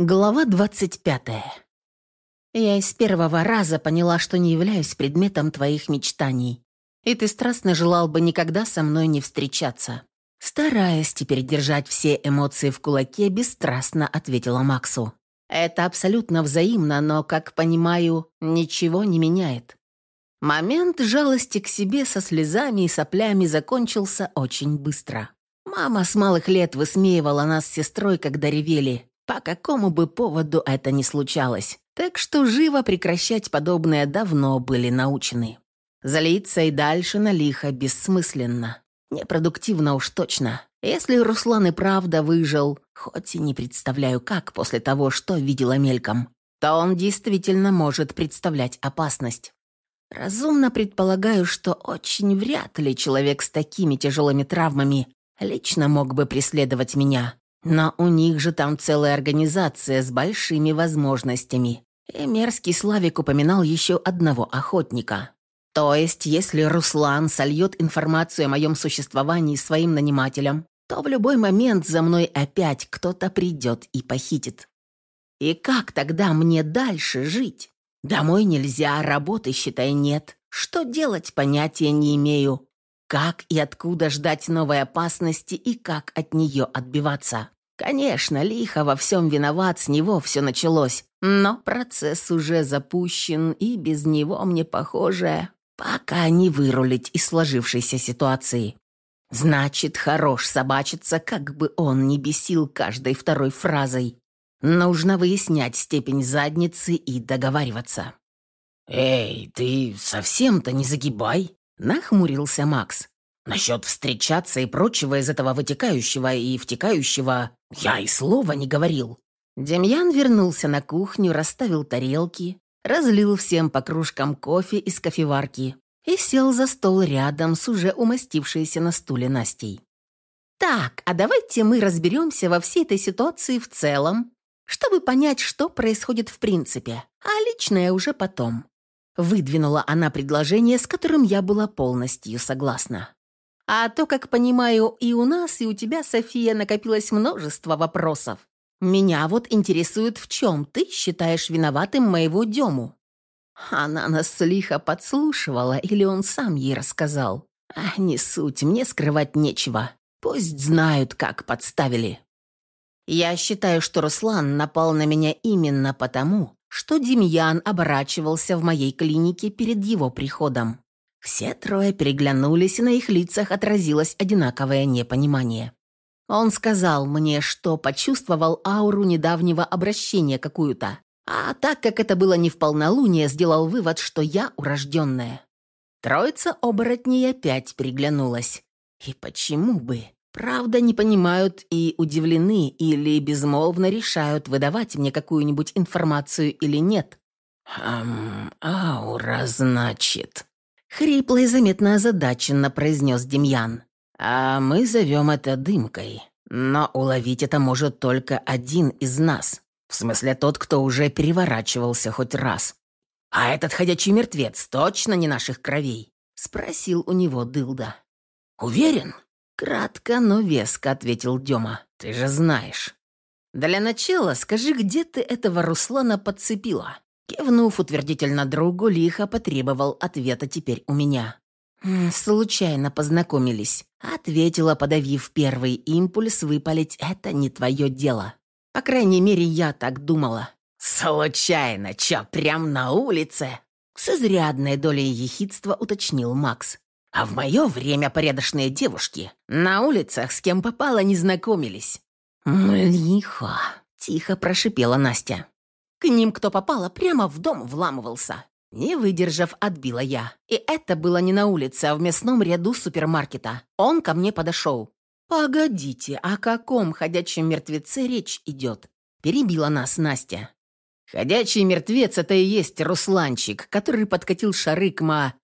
Глава 25. Я из первого раза поняла, что не являюсь предметом твоих мечтаний, и ты страстно желал бы никогда со мной не встречаться. Стараясь теперь держать все эмоции в кулаке, бесстрастно ответила Максу. Это абсолютно взаимно, но, как понимаю, ничего не меняет. Момент жалости к себе со слезами и соплями закончился очень быстро. Мама с малых лет высмеивала нас с сестрой, когда ревели, по какому бы поводу это ни случалось. Так что живо прекращать подобное давно были научены. Залиться и дальше на лихо бессмысленно. Непродуктивно уж точно. Если Руслан и правда выжил, хоть и не представляю как после того, что видела мельком, то он действительно может представлять опасность. Разумно предполагаю, что очень вряд ли человек с такими тяжелыми травмами лично мог бы преследовать меня, но у них же там целая организация с большими возможностями. И мерзкий Славик упоминал еще одного охотника. То есть, если Руслан сольет информацию о моем существовании своим нанимателям, то в любой момент за мной опять кто-то придет и похитит. И как тогда мне дальше жить? Домой нельзя, работы, считай, нет. Что делать, понятия не имею. Как и откуда ждать новой опасности и как от нее отбиваться? Конечно, лихо во всем виноват, с него все началось. Но процесс уже запущен, и без него мне, похоже, пока не вырулить из сложившейся ситуации. Значит, хорош собачиться, как бы он ни бесил каждой второй фразой. Нужно выяснять степень задницы и договариваться. «Эй, ты совсем-то не загибай!» Нахмурился Макс. Насчет встречаться и прочего из этого вытекающего и втекающего я и слова не говорил. Демьян вернулся на кухню, расставил тарелки, разлил всем по кружкам кофе из кофеварки и сел за стол рядом с уже умастившейся на стуле Настей. «Так, а давайте мы разберемся во всей этой ситуации в целом, чтобы понять, что происходит в принципе, а личное уже потом. Выдвинула она предложение, с которым я была полностью согласна. А то, как понимаю, и у нас, и у тебя, София, накопилось множество вопросов. Меня вот интересует, в чем ты считаешь виноватым моего Дему?» Она нас лихо подслушивала, или он сам ей рассказал. А не суть, мне скрывать нечего. Пусть знают, как подставили. Я считаю, что Руслан напал на меня именно потому, что Демьян оборачивался в моей клинике перед его приходом. Все трое переглянулись, и на их лицах отразилось одинаковое непонимание. Он сказал мне, что почувствовал ауру недавнего обращения какую-то, а так как это было не в полнолуние, сделал вывод, что я урожденная. Троица оборотней опять переглянулась. И почему бы? Правда, не понимают и удивлены, или безмолвно решают, выдавать мне какую-нибудь информацию или нет. «Хм, аура, значит», — хрипло и заметно озадаченно произнес Демьян. «А мы зовем это дымкой. Но уловить это может только один из нас. В смысле, тот, кто уже переворачивался хоть раз. А этот ходячий мертвец точно не наших кровей?» — спросил у него Дылда. «Уверен?» Кратко, но веско ответил Дема. «Ты же знаешь». «Для начала скажи, где ты этого Руслана подцепила?» Кивнув утвердительно другу, лихо потребовал ответа теперь у меня. «Случайно познакомились», — ответила, подавив первый импульс выпалить «это не твое дело». По крайней мере, я так думала. «Случайно, чё, прям на улице?» С изрядной долей ехидства уточнил Макс. А в мое время порядочные девушки на улицах с кем попало не знакомились. «Лихо», — тихо прошипела Настя. К ним кто попало, прямо в дом вламывался. Не выдержав, отбила я. И это было не на улице, а в мясном ряду супермаркета. Он ко мне подошел. «Погодите, о каком ходячем мертвеце речь идет?» Перебила нас Настя. «Ходячий мертвец — это и есть Русланчик, который подкатил шары к ма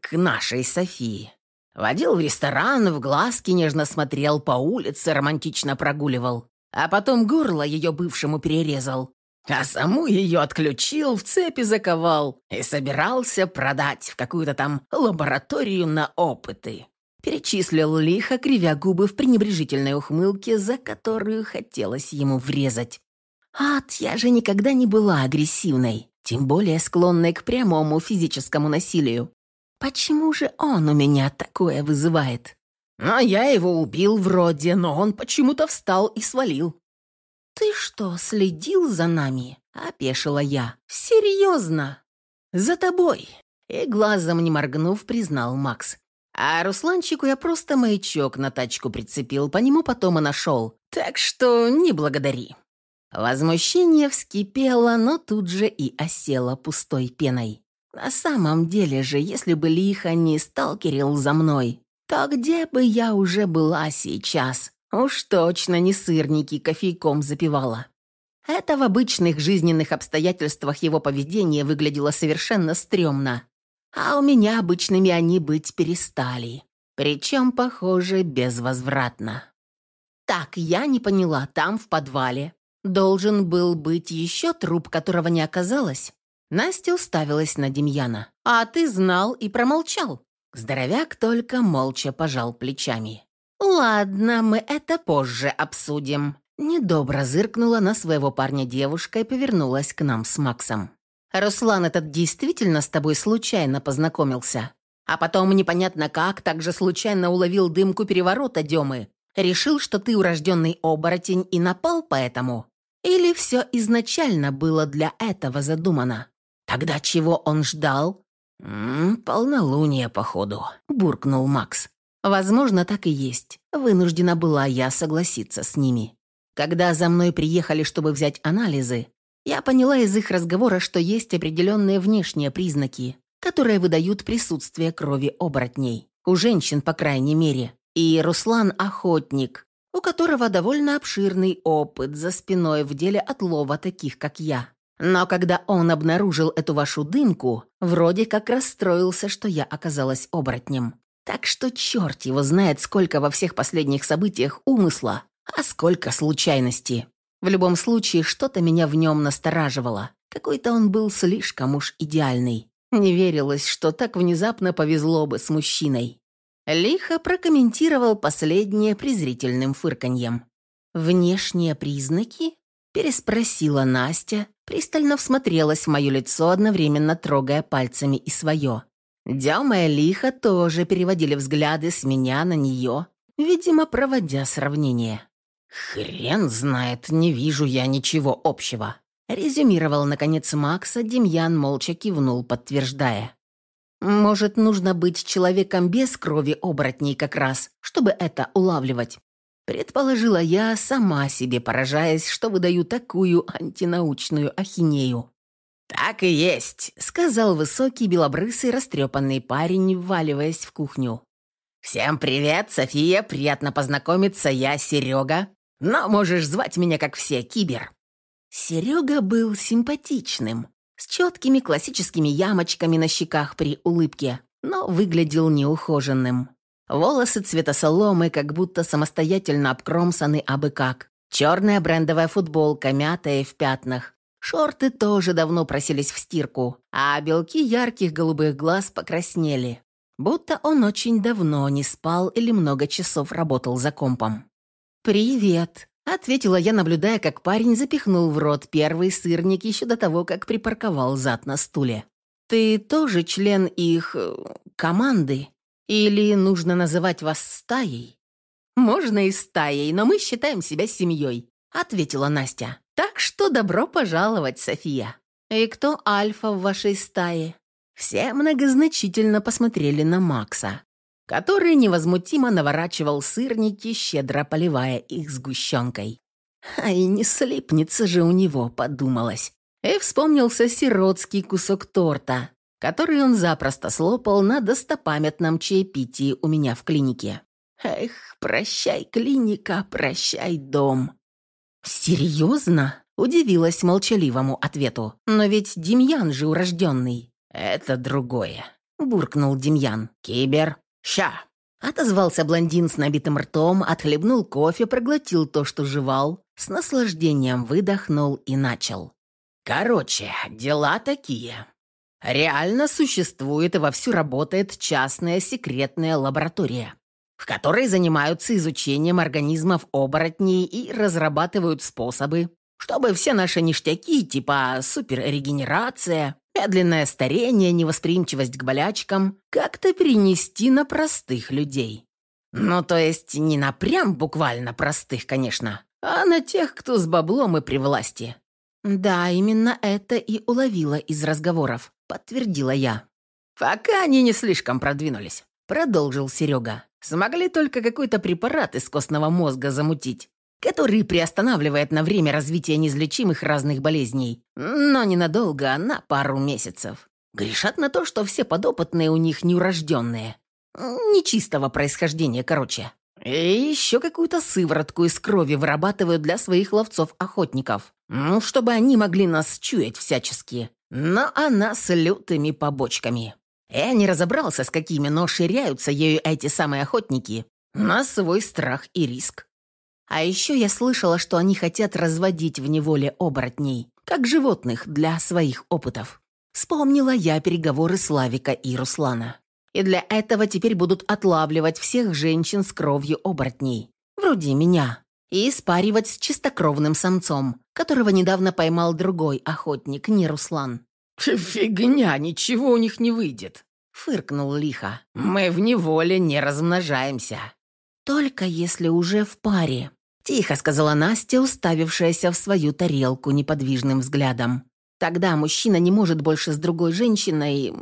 к нашей Софии. Водил в ресторан, в глазки нежно смотрел, по улице романтично прогуливал. А потом горло ее бывшему перерезал. А саму ее отключил, в цепи заковал и собирался продать в какую-то там лабораторию на опыты. Перечислил лихо, кривя губы в пренебрежительной ухмылке, за которую хотелось ему врезать. Ад, я же никогда не была агрессивной, тем более склонной к прямому физическому насилию. Почему же он у меня такое вызывает? А я его убил вроде, но он почему-то встал и свалил. «Ты что, следил за нами?» – опешила я. «Серьезно?» «За тобой!» И глазом не моргнув, признал Макс. А Русланчику я просто маячок на тачку прицепил, по нему потом и нашел. Так что не благодари. Возмущение вскипело, но тут же и осело пустой пеной. На самом деле же, если бы лихо не сталкерил за мной, то где бы я уже была сейчас? Уж точно не сырники кофейком запивала. Это в обычных жизненных обстоятельствах его поведение выглядело совершенно стрёмно. А у меня обычными они быть перестали. Причем, похоже, безвозвратно. Так, я не поняла, там, в подвале, должен был быть еще труп, которого не оказалось. Настя уставилась на Демьяна. «А ты знал и промолчал». Здоровяк только молча пожал плечами. «Ладно, мы это позже обсудим». Недобро зыркнула на своего парня девушка и повернулась к нам с Максом. «Руслан этот действительно с тобой случайно познакомился? А потом непонятно как также случайно уловил дымку переворота Демы? Решил, что ты урожденный оборотень и напал поэтому? Или все изначально было для этого задумано? Тогда чего он ждал?» «М -м, «Полнолуние, походу», – буркнул Макс. Возможно, так и есть. Вынуждена была я согласиться с ними. Когда за мной приехали, чтобы взять анализы, я поняла из их разговора, что есть определенные внешние признаки, которые выдают присутствие крови оборотней. У женщин, по крайней мере. И Руслан – охотник, у которого довольно обширный опыт за спиной в деле отлова таких, как я. Но когда он обнаружил эту вашу дымку, вроде как расстроился, что я оказалась оборотнем. Так что черт его знает, сколько во всех последних событиях умысла, а сколько случайности. В любом случае, что-то меня в нем настораживало. Какой-то он был слишком уж идеальный. Не верилось, что так внезапно повезло бы с мужчиной. Лихо прокомментировал последнее презрительным фырканьем. «Внешние признаки?» – переспросила Настя, пристально всмотрелась в мое лицо, одновременно трогая пальцами и свое. Дяма и Лиха тоже переводили взгляды с меня на нее, видимо, проводя сравнение. «Хрен знает, не вижу я ничего общего», — резюмировал, наконец, Макса, Демьян молча кивнул, подтверждая. «Может, нужно быть человеком без крови оборотней как раз, чтобы это улавливать?» Предположила я, сама себе поражаясь, что выдаю такую антинаучную ахинею. «Так и есть», — сказал высокий белобрысый растрепанный парень, вваливаясь в кухню. «Всем привет, София, приятно познакомиться, я Серега. Но можешь звать меня, как все, Кибер». Серега был симпатичным, с четкими классическими ямочками на щеках при улыбке, но выглядел неухоженным. Волосы цвета соломы как будто самостоятельно обкромсаны абы как. Черная брендовая футболка, мятая в пятнах, Шорты тоже давно просились в стирку, а белки ярких голубых глаз покраснели, будто он очень давно не спал или много часов работал за компом. «Привет», — ответила я, наблюдая, как парень запихнул в рот первый сырник еще до того, как припарковал зад на стуле. «Ты тоже член их... Э, команды? Или нужно называть вас стаей?» «Можно и стаей, но мы считаем себя семьей», — ответила Настя. Так что добро пожаловать, София. И кто альфа в вашей стае? Все многозначительно посмотрели на Макса, который невозмутимо наворачивал сырники, щедро поливая их сгущенкой. Ай, не слипнется же у него, подумалось. И вспомнился сиротский кусок торта, который он запросто слопал на достопамятном чаепитии у меня в клинике. Эх, прощай, клиника, прощай, дом. «Серьезно?» – удивилась молчаливому ответу. «Но ведь Демьян же урожденный». «Это другое», – буркнул Демьян. «Кибер, ща!» Отозвался блондин с набитым ртом, отхлебнул кофе, проглотил то, что жевал, с наслаждением выдохнул и начал. «Короче, дела такие. Реально существует и вовсю работает частная секретная лаборатория в которой занимаются изучением организмов оборотней и разрабатывают способы, чтобы все наши ништяки, типа суперрегенерация, медленное старение, невосприимчивость к болячкам, как-то перенести на простых людей. Ну, то есть не на прям буквально простых, конечно, а на тех, кто с баблом и при власти. Да, именно это и уловила из разговоров, подтвердила я. Пока они не слишком продвинулись, продолжил Серега. Смогли только какой-то препарат из костного мозга замутить, который приостанавливает на время развития неизлечимых разных болезней, но ненадолго, а на пару месяцев. Грешат на то, что все подопытные у них неурожденные. Нечистого происхождения, короче. И еще какую-то сыворотку из крови вырабатывают для своих ловцов-охотников. Ну, чтобы они могли нас чуять всячески. Но она с лютыми побочками. Я не разобрался, с какими, но ширяются ею эти самые охотники на свой страх и риск. А еще я слышала, что они хотят разводить в неволе оборотней, как животных для своих опытов. Вспомнила я переговоры Славика и Руслана. И для этого теперь будут отлавливать всех женщин с кровью оборотней, вроде меня, и спаривать с чистокровным самцом, которого недавно поймал другой охотник, не Руслан. «Фигня, ничего у них не выйдет», — фыркнул лихо. «Мы в неволе не размножаемся». «Только если уже в паре», — тихо сказала Настя, уставившаяся в свою тарелку неподвижным взглядом. «Тогда мужчина не может больше с другой женщиной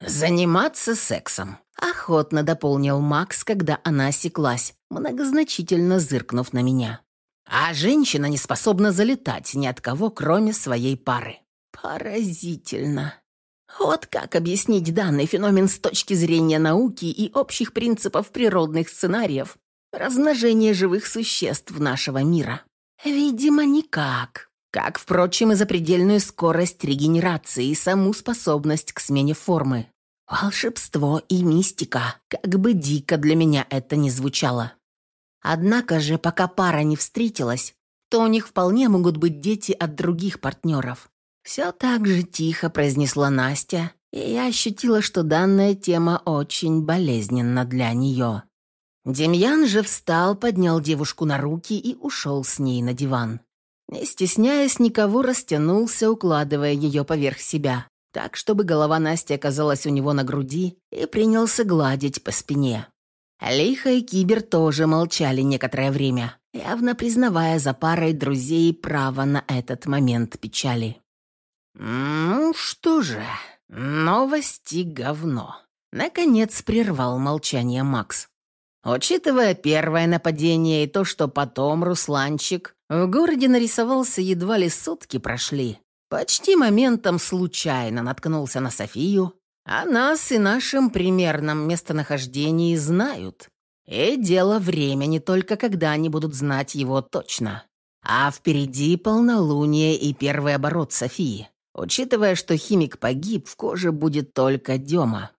заниматься сексом», — охотно дополнил Макс, когда она осеклась, многозначительно зыркнув на меня. «А женщина не способна залетать ни от кого, кроме своей пары». Поразительно. Вот как объяснить данный феномен с точки зрения науки и общих принципов природных сценариев размножения живых существ нашего мира? Видимо, никак. Как, впрочем, и запредельную скорость регенерации и саму способность к смене формы. Волшебство и мистика, как бы дико для меня это ни звучало. Однако же, пока пара не встретилась, то у них вполне могут быть дети от других партнеров. Все так же тихо произнесла Настя, и я ощутила, что данная тема очень болезненна для нее. Демьян же встал, поднял девушку на руки и ушел с ней на диван. Не стесняясь никого, растянулся, укладывая ее поверх себя, так, чтобы голова Насти оказалась у него на груди, и принялся гладить по спине. Лиха и Кибер тоже молчали некоторое время, явно признавая за парой друзей право на этот момент печали. «Ну что же, новости говно», — наконец прервал молчание Макс. Учитывая первое нападение и то, что потом Русланчик в городе нарисовался едва ли сутки прошли, почти моментом случайно наткнулся на Софию, а нас и нашем примерном местонахождении знают. И дело времени только когда они будут знать его точно. А впереди полнолуние и первый оборот Софии. Учитывая, что химик погиб, в коже будет только Дема.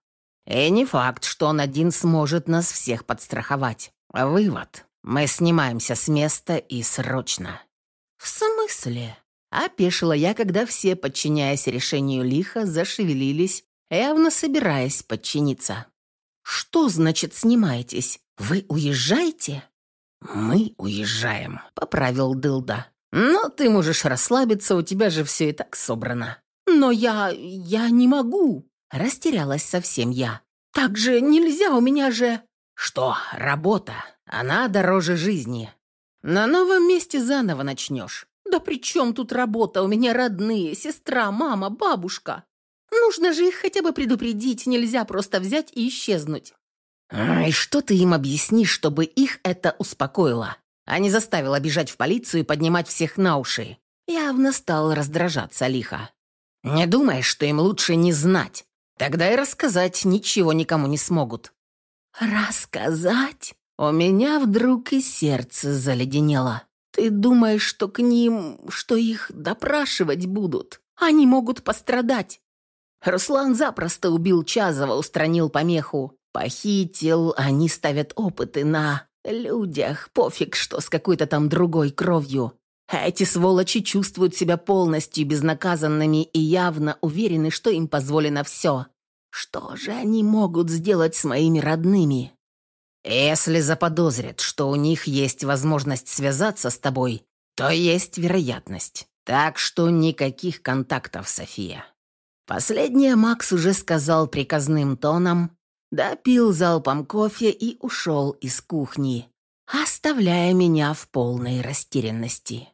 И не факт, что он один сможет нас всех подстраховать. Вывод. Мы снимаемся с места и срочно. В смысле? Опешила я, когда все, подчиняясь решению лиха, зашевелились, явно собираясь подчиниться. «Что значит снимаетесь? Вы уезжаете?» «Мы уезжаем», — поправил Дылда. «Но ты можешь расслабиться, у тебя же все и так собрано». «Но я... я не могу!» Растерялась совсем я. «Так же нельзя, у меня же...» «Что, работа? Она дороже жизни. На новом месте заново начнешь». «Да при чем тут работа? У меня родные, сестра, мама, бабушка. Нужно же их хотя бы предупредить, нельзя просто взять и исчезнуть». «И что ты им объяснишь, чтобы их это успокоило?» А не заставила бежать в полицию и поднимать всех на уши. Явно стал раздражаться лихо. Не думаешь, что им лучше не знать? Тогда и рассказать ничего никому не смогут. Рассказать? У меня вдруг и сердце заледенело. Ты думаешь, что к ним, что их допрашивать будут? Они могут пострадать. Руслан запросто убил Чазова, устранил помеху. Похитил, они ставят опыты на людях, пофиг, что с какой-то там другой кровью. А эти сволочи чувствуют себя полностью безнаказанными и явно уверены, что им позволено все. Что же они могут сделать с моими родными? Если заподозрят, что у них есть возможность связаться с тобой, то есть вероятность. Так что никаких контактов, София. Последнее Макс уже сказал приказным тоном, допил залпом кофе и ушел из кухни, оставляя меня в полной растерянности.